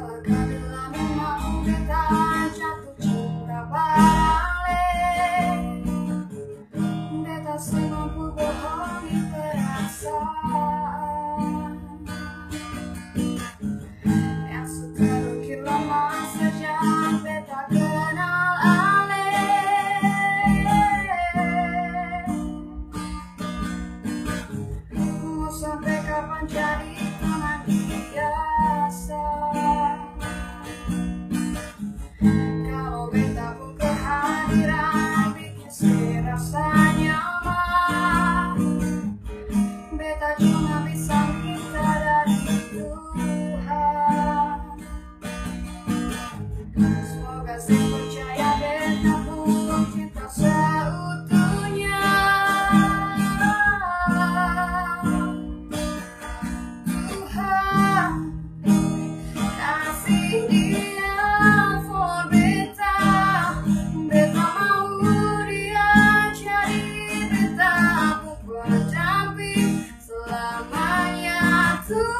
Now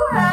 Tuhan